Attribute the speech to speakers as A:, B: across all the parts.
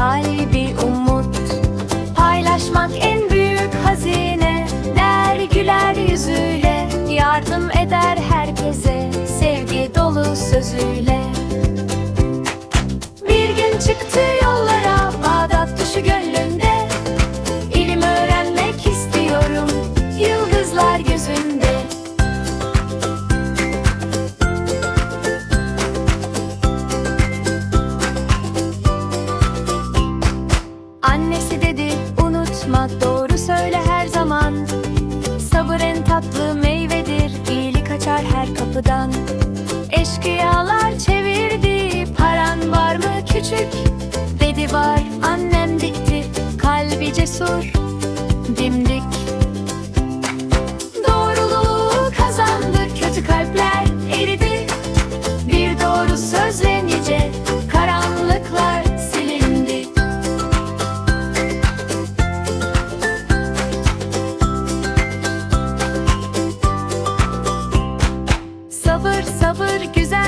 A: kalbi umut. Paylaşmak en büyük hazine. Der güler yüzüyle Yardım eder herkese. Sevgi dolu sözüyle. Kapıdan. Eşkıyalar çevirdi Paran var mı küçük? Dedi var annem dikti Kalbi cesur. Dimdik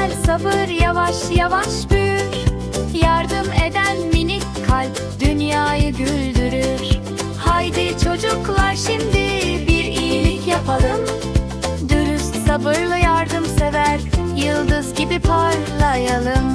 A: güzel sabır yavaş yavaş büyür. Yardım eden minik kalp dünyayı güldürür. Haydi çocuklar şimdi bir iyilik yapalım. Dürüst sabırlı yardımsever yıldız gibi parlayalım